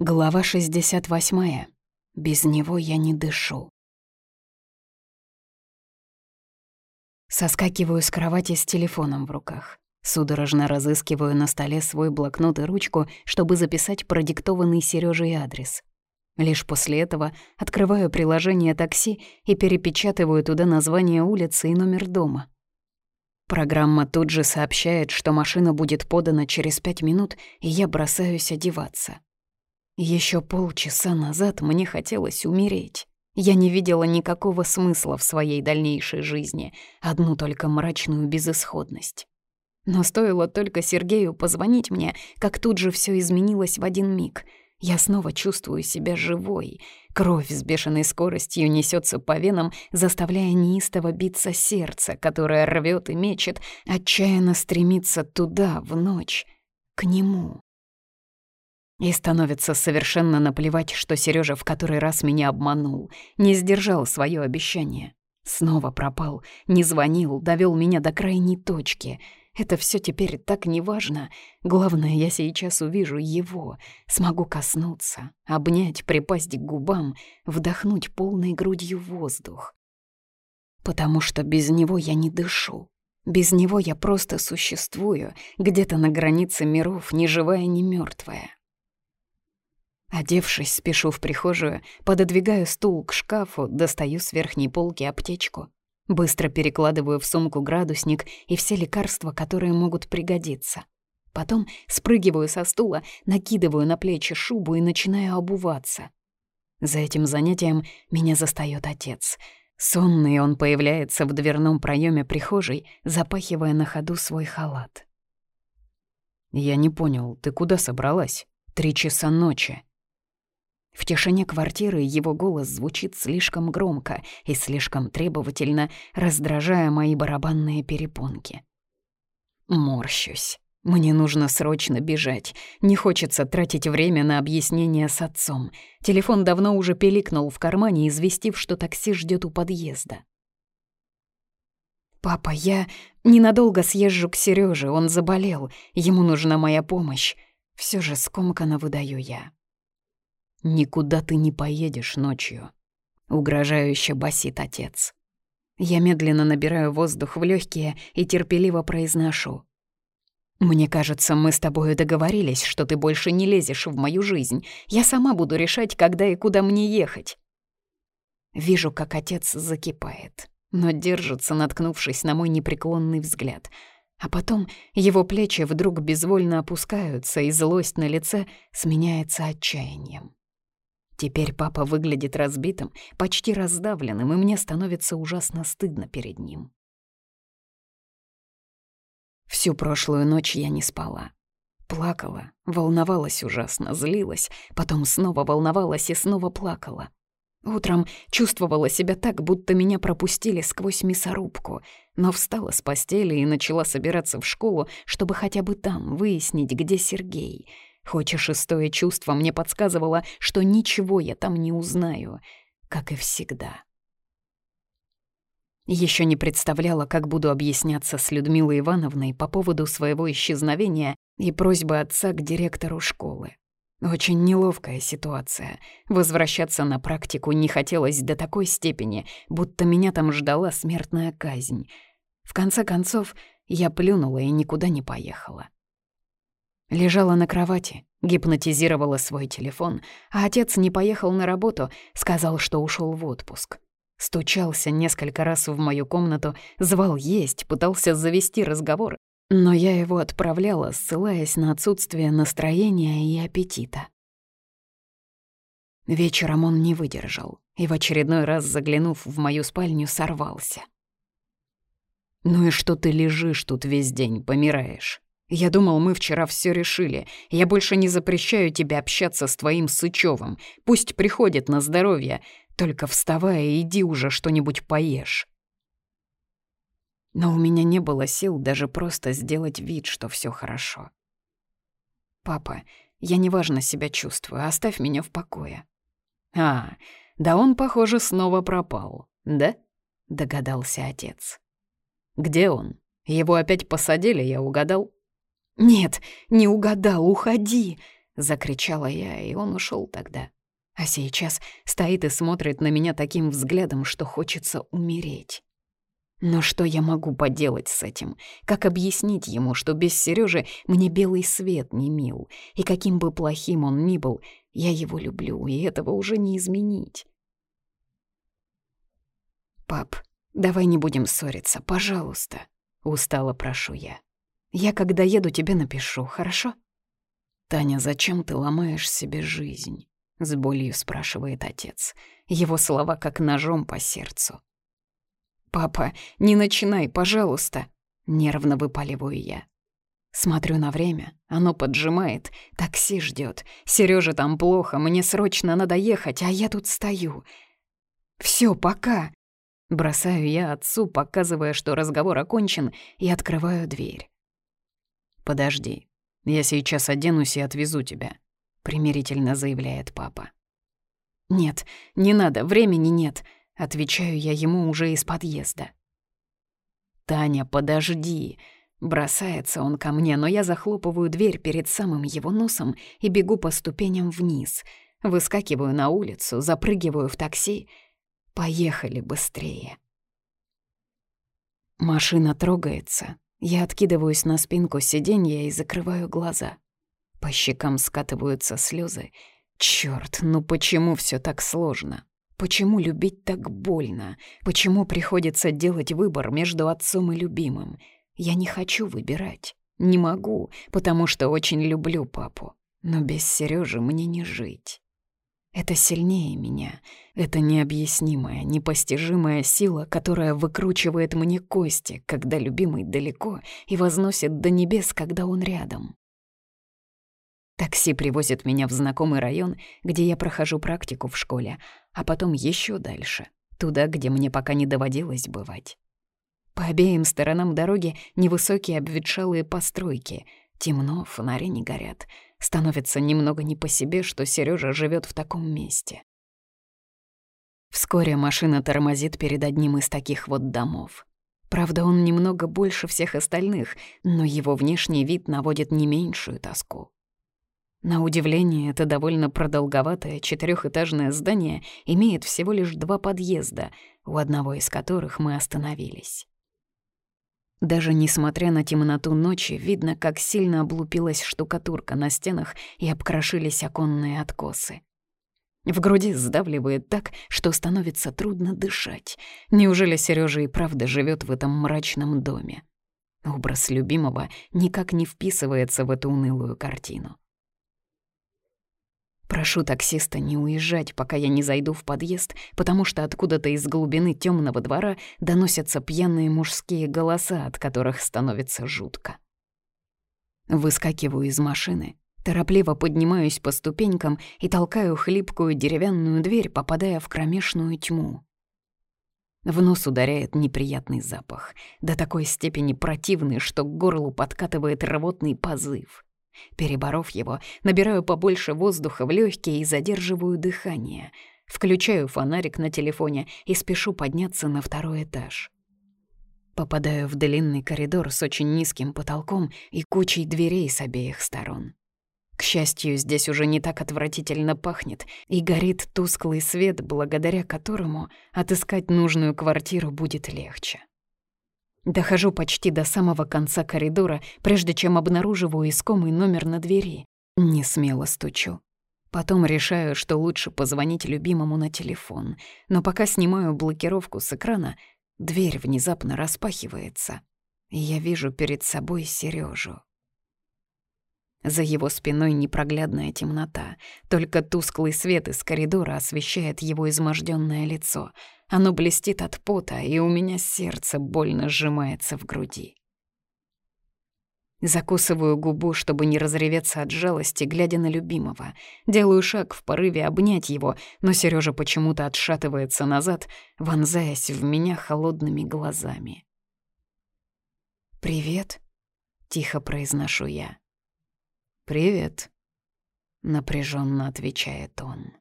Глава 68. Без него я не дышу. Соскакиваю с кровати с телефоном в руках. Судорожно разыскиваю на столе свой блокнот и ручку, чтобы записать продиктованный Серёжей адрес. Лишь после этого открываю приложение такси и перепечатываю туда название улицы и номер дома. Программа тут же сообщает, что машина будет подана через пять минут, и я бросаюсь одеваться. Еще полчаса назад мне хотелось умереть. Я не видела никакого смысла в своей дальнейшей жизни, одну только мрачную безысходность. Но стоило только Сергею позвонить мне, как тут же все изменилось в один миг. Я снова чувствую себя живой. Кровь с бешеной скоростью несется по венам, заставляя неистово биться сердце, которое рвет и мечет, отчаянно стремится туда, в ночь, к нему. И становится совершенно наплевать, что Сережа в который раз меня обманул, не сдержал свое обещание. Снова пропал, не звонил, довел меня до крайней точки. Это все теперь так неважно. Главное, я сейчас увижу его, смогу коснуться, обнять, припасть к губам, вдохнуть полной грудью воздух. Потому что без него я не дышу. Без него я просто существую, где-то на границе миров, ни живая, ни мертвая. Одевшись, спешу в прихожую, пододвигаю стул к шкафу, достаю с верхней полки аптечку. Быстро перекладываю в сумку градусник и все лекарства, которые могут пригодиться. Потом спрыгиваю со стула, накидываю на плечи шубу и начинаю обуваться. За этим занятием меня застаёт отец. Сонный он появляется в дверном проеме прихожей, запахивая на ходу свой халат. «Я не понял, ты куда собралась? Три часа ночи». В тишине квартиры его голос звучит слишком громко и слишком требовательно, раздражая мои барабанные перепонки. Морщусь. Мне нужно срочно бежать. Не хочется тратить время на объяснение с отцом. Телефон давно уже пиликнул в кармане, известив, что такси ждет у подъезда. «Папа, я ненадолго съезжу к Сереже, он заболел, ему нужна моя помощь. Все же скомканно выдаю я». «Никуда ты не поедешь ночью», — угрожающе басит отец. Я медленно набираю воздух в легкие и терпеливо произношу. «Мне кажется, мы с тобой договорились, что ты больше не лезешь в мою жизнь. Я сама буду решать, когда и куда мне ехать». Вижу, как отец закипает, но держится, наткнувшись на мой непреклонный взгляд. А потом его плечи вдруг безвольно опускаются, и злость на лице сменяется отчаянием. Теперь папа выглядит разбитым, почти раздавленным, и мне становится ужасно стыдно перед ним. Всю прошлую ночь я не спала. Плакала, волновалась ужасно, злилась, потом снова волновалась и снова плакала. Утром чувствовала себя так, будто меня пропустили сквозь мясорубку, но встала с постели и начала собираться в школу, чтобы хотя бы там выяснить, где Сергей — Хоть и шестое чувство мне подсказывало, что ничего я там не узнаю, как и всегда. Еще не представляла, как буду объясняться с Людмилой Ивановной по поводу своего исчезновения и просьбы отца к директору школы. Очень неловкая ситуация. Возвращаться на практику не хотелось до такой степени, будто меня там ждала смертная казнь. В конце концов, я плюнула и никуда не поехала. Лежала на кровати, гипнотизировала свой телефон, а отец не поехал на работу, сказал, что ушел в отпуск. Стучался несколько раз в мою комнату, звал есть, пытался завести разговор, но я его отправляла, ссылаясь на отсутствие настроения и аппетита. Вечером он не выдержал и в очередной раз, заглянув в мою спальню, сорвался. «Ну и что ты лежишь тут весь день, помираешь? Я думал, мы вчера все решили. Я больше не запрещаю тебе общаться с твоим Сычевым. Пусть приходит на здоровье. Только вставай и иди уже что-нибудь поешь. Но у меня не было сил даже просто сделать вид, что все хорошо. «Папа, я неважно себя чувствую, оставь меня в покое». «А, да он, похоже, снова пропал, да?» — догадался отец. «Где он? Его опять посадили, я угадал?» «Нет, не угадал, уходи!» Закричала я, и он ушел тогда. А сейчас стоит и смотрит на меня таким взглядом, что хочется умереть. Но что я могу поделать с этим? Как объяснить ему, что без Сережи мне белый свет не мил, и каким бы плохим он ни был, я его люблю, и этого уже не изменить? «Пап, давай не будем ссориться, пожалуйста», — устало прошу я. «Я, когда еду, тебе напишу, хорошо?» «Таня, зачем ты ломаешь себе жизнь?» — с болью спрашивает отец. Его слова как ножом по сердцу. «Папа, не начинай, пожалуйста!» — нервно выпаливаю я. Смотрю на время, оно поджимает, такси ждет. Серёже там плохо, мне срочно надо ехать, а я тут стою. Всё, пока!» Бросаю я отцу, показывая, что разговор окончен, и открываю дверь. «Подожди, я сейчас оденусь и отвезу тебя», — примирительно заявляет папа. «Нет, не надо, времени нет», Отвечаю я ему уже из подъезда. «Таня, подожди!» Бросается он ко мне, но я захлопываю дверь перед самым его носом и бегу по ступеням вниз. Выскакиваю на улицу, запрыгиваю в такси. Поехали быстрее. Машина трогается. Я откидываюсь на спинку сиденья и закрываю глаза. По щекам скатываются слезы. Черт, ну почему все так сложно? Почему любить так больно? Почему приходится делать выбор между отцом и любимым? Я не хочу выбирать. Не могу, потому что очень люблю папу. Но без Сережи мне не жить. Это сильнее меня. Это необъяснимая, непостижимая сила, которая выкручивает мне кости, когда любимый далеко, и возносит до небес, когда он рядом. Такси привозит меня в знакомый район, где я прохожу практику в школе, а потом еще дальше, туда, где мне пока не доводилось бывать. По обеим сторонам дороги невысокие обветшалые постройки. Темно, фонари не горят. Становится немного не по себе, что Сережа живет в таком месте. Вскоре машина тормозит перед одним из таких вот домов. Правда, он немного больше всех остальных, но его внешний вид наводит не меньшую тоску. На удивление, это довольно продолговатое четырехэтажное здание имеет всего лишь два подъезда, у одного из которых мы остановились. Даже несмотря на темноту ночи, видно, как сильно облупилась штукатурка на стенах и обкрошились оконные откосы. В груди сдавливает так, что становится трудно дышать. Неужели Сережа и правда живет в этом мрачном доме? Образ любимого никак не вписывается в эту унылую картину. Прошу таксиста не уезжать, пока я не зайду в подъезд, потому что откуда-то из глубины темного двора доносятся пьяные мужские голоса, от которых становится жутко. Выскакиваю из машины, торопливо поднимаюсь по ступенькам и толкаю хлипкую деревянную дверь, попадая в кромешную тьму. В нос ударяет неприятный запах, до такой степени противный, что к горлу подкатывает рвотный позыв — Переборов его, набираю побольше воздуха в легкие и задерживаю дыхание. Включаю фонарик на телефоне и спешу подняться на второй этаж. Попадаю в длинный коридор с очень низким потолком и кучей дверей с обеих сторон. К счастью, здесь уже не так отвратительно пахнет, и горит тусклый свет, благодаря которому отыскать нужную квартиру будет легче. Дохожу почти до самого конца коридора, прежде чем обнаруживаю искомый номер на двери. Не смело стучу. Потом решаю, что лучше позвонить любимому на телефон. Но пока снимаю блокировку с экрана, дверь внезапно распахивается, и я вижу перед собой Сережу. За его спиной непроглядная темнота. Только тусклый свет из коридора освещает его изможденное лицо. Оно блестит от пота, и у меня сердце больно сжимается в груди. Закусываю губу, чтобы не разреветься от жалости, глядя на любимого. Делаю шаг в порыве обнять его, но Сережа почему-то отшатывается назад, вонзаясь в меня холодными глазами. «Привет», — тихо произношу я. «Привет», — напряженно отвечает он.